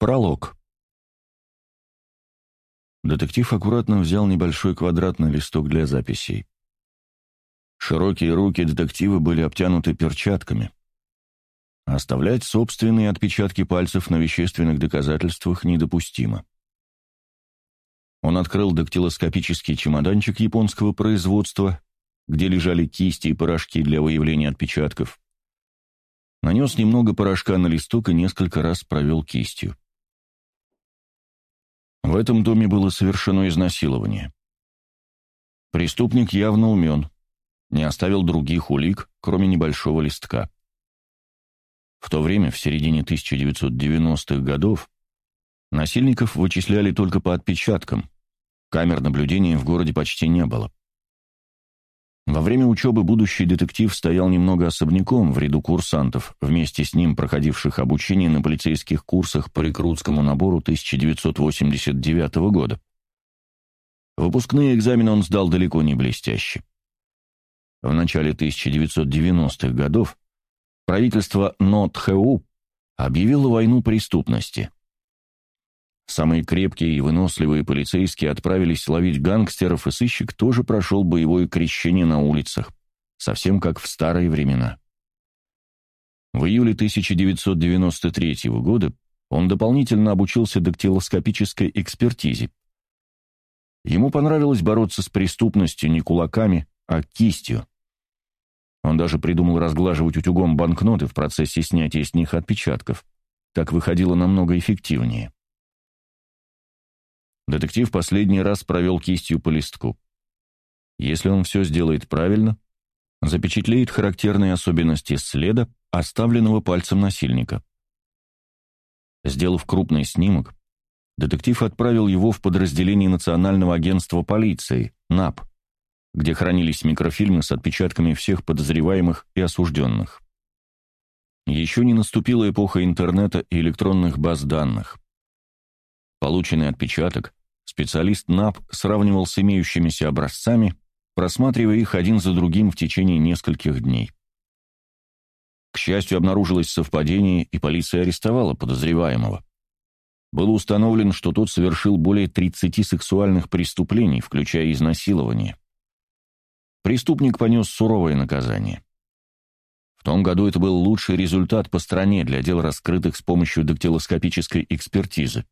Пролог. Детектив аккуратно взял небольшой квадратный листок для записей. Широкие руки детектива были обтянуты перчатками. Оставлять собственные отпечатки пальцев на вещественных доказательствах недопустимо. Он открыл дактилоскопический чемоданчик японского производства, где лежали кисти и порошки для выявления отпечатков. Нанес немного порошка на листок и несколько раз провел кистью. В этом доме было совершено изнасилование. Преступник явно умен, не оставил других улик, кроме небольшого листка. В то время, в середине 1990-х годов, насильников вычисляли только по отпечаткам, камер наблюдения в городе почти не было. Во время учебы будущий детектив стоял немного особняком в ряду курсантов, вместе с ним проходивших обучение на полицейских курсах по рекрутскому набору 1989 года. Выпускные экзамены он сдал далеко не блестяще. В начале 1990-х годов правительство Нот-Хэу объявило войну преступности – Самые крепкие и выносливые полицейские отправились ловить гангстеров, и сыщик тоже прошел боевое крещение на улицах, совсем как в старые времена. В июле 1993 года он дополнительно обучился дактилоскопической экспертизе. Ему понравилось бороться с преступностью не кулаками, а кистью. Он даже придумал разглаживать утюгом банкноты в процессе снятия с них отпечатков. Так выходило намного эффективнее. Детектив последний раз провел кистью по листку. Если он все сделает правильно, запечатлеет характерные особенности следа, оставленного пальцем насильника. Сделав крупный снимок, детектив отправил его в подразделение Национального агентства полиции, НАП, где хранились микрофильмы с отпечатками всех подозреваемых и осужденных. Еще не наступила эпоха интернета и электронных баз данных. Полученный отпечаток Специалист НАП сравнивал с имеющимися образцами, просматривая их один за другим в течение нескольких дней. К счастью, обнаружилось совпадение, и полиция арестовала подозреваемого. Было установлено, что тот совершил более 30 сексуальных преступлений, включая изнасилование. Преступник понес суровое наказание. В том году это был лучший результат по стране для дел, раскрытых с помощью дактилоскопической экспертизы.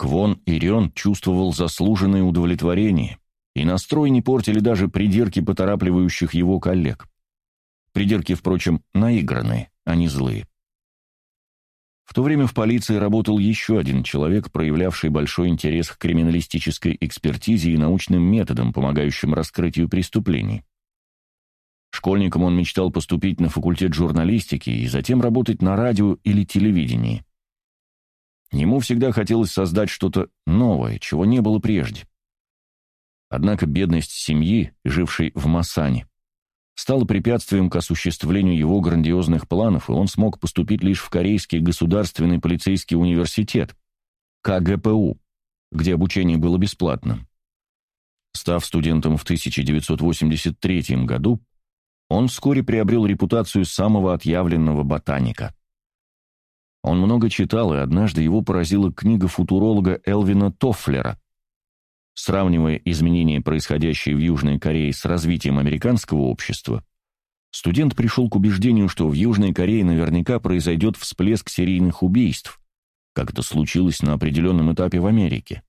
Квон Ирион чувствовал заслуженное удовлетворение, и настрой не портили даже придирки поторапливающих его коллег. Придирки, впрочем, наигранные, а не злые. В то время в полиции работал еще один человек, проявлявший большой интерес к криминалистической экспертизе и научным методам, помогающим раскрытию преступлений. Школьником он мечтал поступить на факультет журналистики и затем работать на радио или телевидении. Ему всегда хотелось создать что-то новое, чего не было прежде. Однако бедность семьи, жившей в Масане, стала препятствием к осуществлению его грандиозных планов, и он смог поступить лишь в Корейский государственный полицейский университет, КГПУ, где обучение было бесплатным. Став студентом в 1983 году, он вскоре приобрел репутацию самого отъявленного ботаника – он много читал, и однажды его поразила книга футуролога Элвина Тоффлера. Сравнивая изменения, происходящие в Южной Корее, с развитием американского общества, студент пришел к убеждению, что в Южной Корее наверняка произойдет всплеск серийных убийств, как это случилось на определенном этапе в Америке.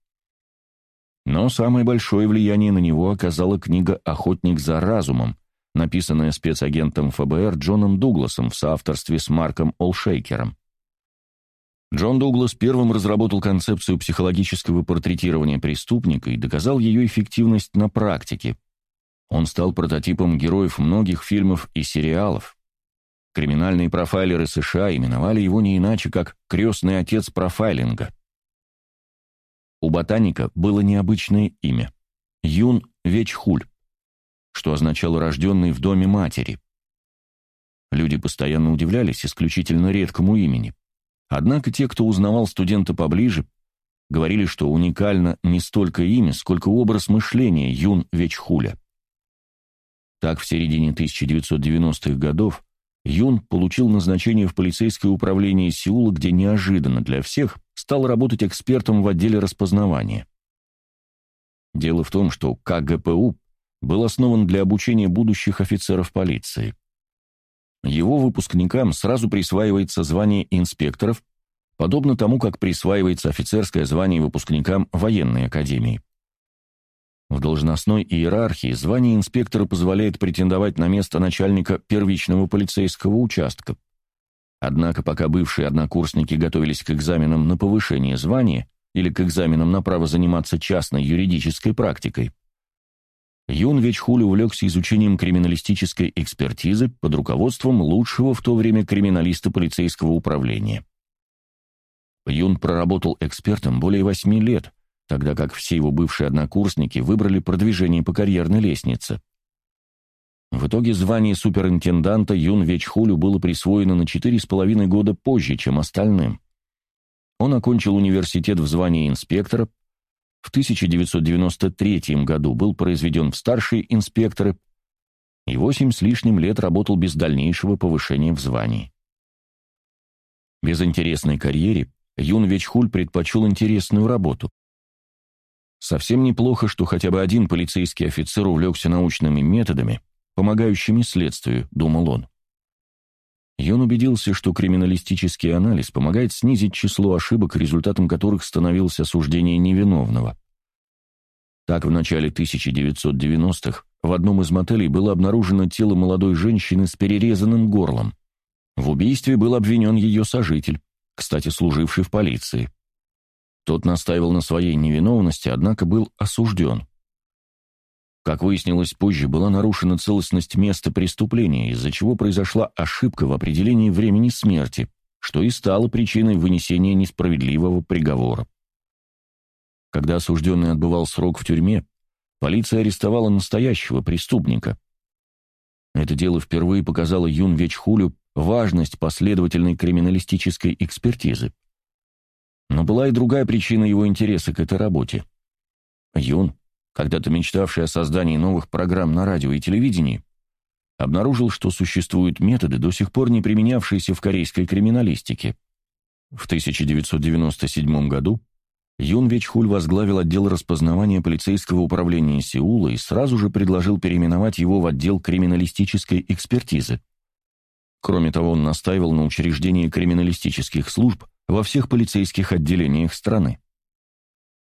Но самое большое влияние на него оказала книга «Охотник за разумом», написанная спецагентом ФБР Джоном Дугласом в соавторстве с Марком Олшейкером. Джон Дуглас первым разработал концепцию психологического портретирования преступника и доказал ее эффективность на практике. Он стал прототипом героев многих фильмов и сериалов. Криминальные профайлеры США именовали его не иначе, как «крестный отец профайлинга». У ботаника было необычное имя – Юн Вечхуль, что означало «рожденный в доме матери». Люди постоянно удивлялись исключительно редкому имени – Однако те, кто узнавал студента поближе, говорили, что уникально не столько имя, сколько образ мышления Юн Вечхуля. Так, в середине 1990-х годов Юн получил назначение в полицейское управление Сеула, где неожиданно для всех стал работать экспертом в отделе распознавания. Дело в том, что КГПУ был основан для обучения будущих офицеров полиции. Его выпускникам сразу присваивается звание инспекторов, подобно тому, как присваивается офицерское звание выпускникам военной академии. В должностной иерархии звание инспектора позволяет претендовать на место начальника первичного полицейского участка. Однако пока бывшие однокурсники готовились к экзаменам на повышение звания или к экзаменам на право заниматься частной юридической практикой, Юн Вечхуль увлекся изучением криминалистической экспертизы под руководством лучшего в то время криминалиста полицейского управления. Юн проработал экспертом более восьми лет, тогда как все его бывшие однокурсники выбрали продвижение по карьерной лестнице. В итоге звание суперинтенданта Юн Вечхулю было присвоено на четыре с половиной года позже, чем остальным. Он окончил университет в звании инспектора, в 1993 году был произведен в старшие инспекторы и восемь с лишним лет работал без дальнейшего повышения в звании. Без интересной карьере Юн Вечхуль предпочел интересную работу. Совсем неплохо, что хотя бы один полицейский офицер увлекся научными методами, помогающими следствию, думал он. Юн убедился, что криминалистический анализ помогает снизить число ошибок, результатом которых становился осуждение невиновного. Так, в начале 1990-х в одном из мотелей было обнаружено тело молодой женщины с перерезанным горлом. В убийстве был обвинен ее сожитель, кстати, служивший в полиции. Тот настаивал на своей невиновности, однако был осужден. Как выяснилось позже, была нарушена целостность места преступления, из-за чего произошла ошибка в определении времени смерти, что и стало причиной вынесения несправедливого приговора. Когда осужденный отбывал срок в тюрьме, полиция арестовала настоящего преступника. Это дело впервые показало Юн Вечхулю важность последовательной криминалистической экспертизы. Но была и другая причина его интереса к этой работе. Юн, когда-то мечтавший о создании новых программ на радио и телевидении, обнаружил, что существуют методы, до сих пор не применявшиеся в корейской криминалистике. В 1997 году Юн Вечхуль возглавил отдел распознавания полицейского управления Сеула и сразу же предложил переименовать его в отдел криминалистической экспертизы. Кроме того, он настаивал на учреждении криминалистических служб во всех полицейских отделениях страны.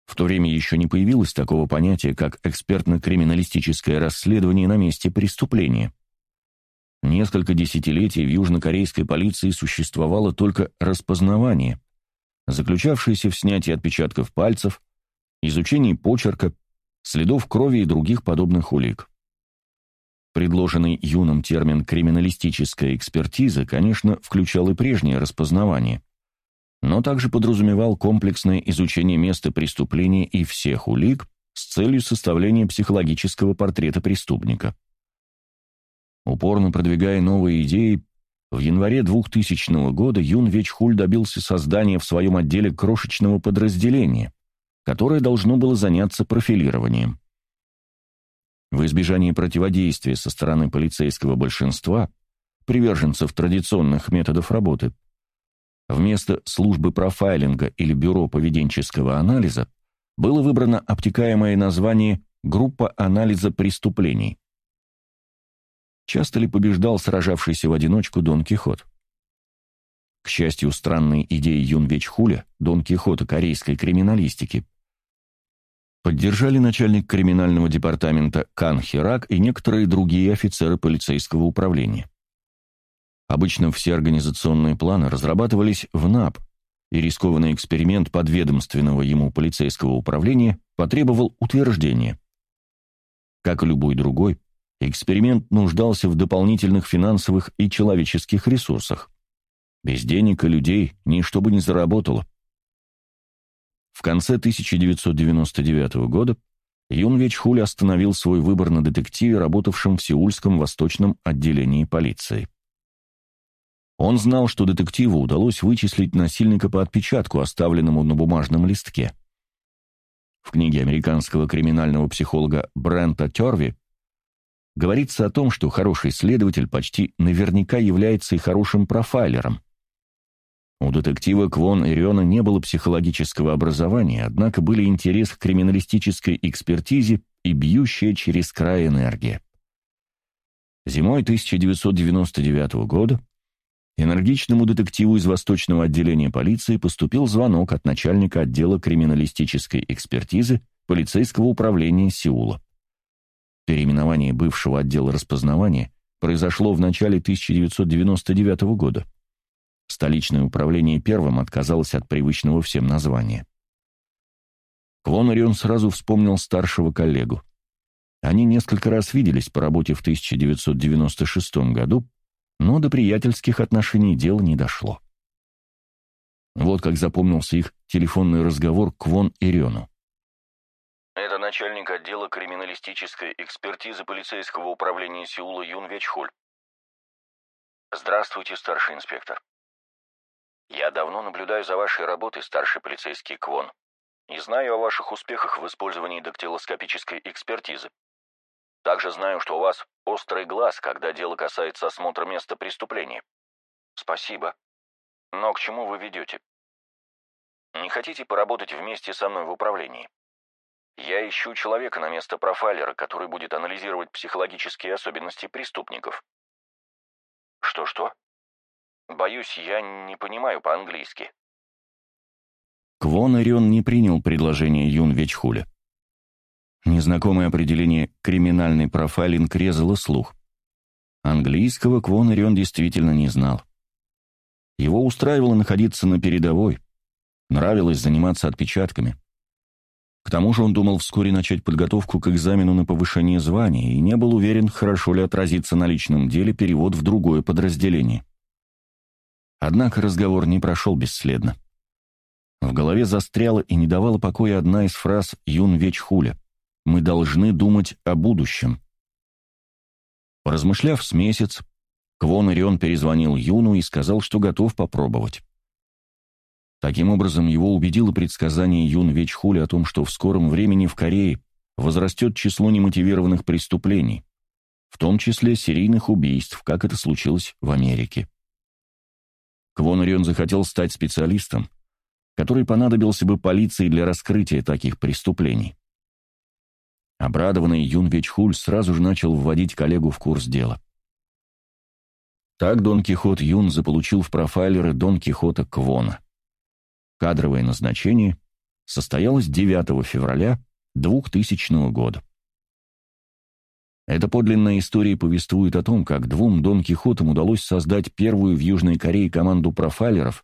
В то время еще не появилось такого понятия, как экспертно-криминалистическое расследование на месте преступления. Несколько десятилетий в южнокорейской полиции существовало только распознавание, заключавшееся в снятии отпечатков пальцев, изучении почерка, следов крови и других подобных улик. Предложенный юным термин «криминалистическая экспертиза», конечно, включал и прежнее распознавание – но также подразумевал комплексное изучение места преступления и всех улик с целью составления психологического портрета преступника. Упорно продвигая новые идеи, в январе 2000 года Юн Вечхуль добился создания в своем отделе крошечного подразделения, которое должно было заняться профилированием. В избежании противодействия со стороны полицейского большинства, приверженцев традиционных методов работы, Вместо службы профайлинга или бюро поведенческого анализа было выбрано обтекаемое название «Группа анализа преступлений». Часто ли побеждал сражавшийся в одиночку Дон Кихот? К счастью, странные идеи Юн Вечхуля, Дон Кихота корейской криминалистики, поддержали начальник криминального департамента Кан Хирак и некоторые другие офицеры полицейского управления. Обычно все организационные планы разрабатывались в НАП, и рискованный эксперимент подведомственного ему полицейского управления потребовал утверждения. Как и любой другой, эксперимент нуждался в дополнительных финансовых и человеческих ресурсах. Без денег и людей ничто бы не заработало. В конце 1999 года Юн Вечхуль остановил свой выбор на детективе, работавшем в Сеульском восточном отделении полиции. Он знал, что детективу удалось вычислить насильника по отпечатку, оставленному на бумажном листке. В книге американского криминального психолога Брента Терви говорится о том, что хороший следователь почти наверняка является и хорошим профайлером. У детектива Квон Ириона не было психологического образования, однако были интерес к криминалистической экспертизе и бьющая через край энергия. Зимой 1999 года энергичному детективу из Восточного отделения полиции поступил звонок от начальника отдела криминалистической экспертизы полицейского управления Сеула. Переименование бывшего отдела распознавания произошло в начале 1999 года. Столичное управление первым отказалось от привычного всем названия. Квонарион сразу вспомнил старшего коллегу. Они несколько раз виделись по работе в 1996 году, но до приятельских отношений дело не дошло. Вот как запомнился их телефонный разговор Квон Ириону. Это начальник отдела криминалистической экспертизы полицейского управления Сеула Юн Вечхоль. Здравствуйте, старший инспектор. Я давно наблюдаю за вашей работой, старший полицейский Квон, и знаю о ваших успехах в использовании дактилоскопической экспертизы. Также знаю, что у вас острый глаз, когда дело касается осмотра места преступления. Спасибо. Но к чему вы ведете? Не хотите поработать вместе со мной в управлении? Я ищу человека на место профайлера, который будет анализировать психологические особенности преступников. Что-что? Боюсь, я не понимаю по-английски. Квон Ирион не принял предложение Юн Вечхуля. Незнакомое определение «криминальный профайлинг» резало слух. Английского Квон Ирион действительно не знал. Его устраивало находиться на передовой. Нравилось заниматься отпечатками. К тому же он думал вскоре начать подготовку к экзамену на повышение звания и не был уверен, хорошо ли отразится на личном деле перевод в другое подразделение. Однако разговор не прошел бесследно. В голове застряла и не давала покоя одна из фраз Юн Вечхуля «Мы должны думать о будущем». Поразмышляв с месяц, Квон Ирион перезвонил Юну и сказал, что готов попробовать. Таким образом, его убедило предсказание Юн Вечхули о том, что в скором времени в Корее возрастет число немотивированных преступлений, в том числе серийных убийств, как это случилось в Америке. Квон Орион захотел стать специалистом, который понадобился бы полиции для раскрытия таких преступлений. Обрадованный Юн Вечхуль сразу же начал вводить коллегу в курс дела. Так Дон Кихот Юн заполучил в профайлеры Дон Кихота Квона. Кадровое назначение состоялось 9 февраля 2000 года. Эта подлинная история повествует о том, как двум Дон Кихотам удалось создать первую в Южной Корее команду профайлеров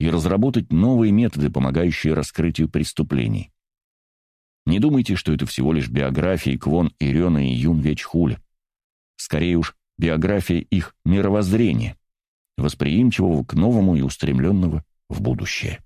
и разработать новые методы, помогающие раскрытию преступлений. Не думайте, что это всего лишь биографии Квон Ирена и Юн Вечхуля. Скорее уж, биография их мировоззрения, восприимчивого к новому и устремленного в будущее.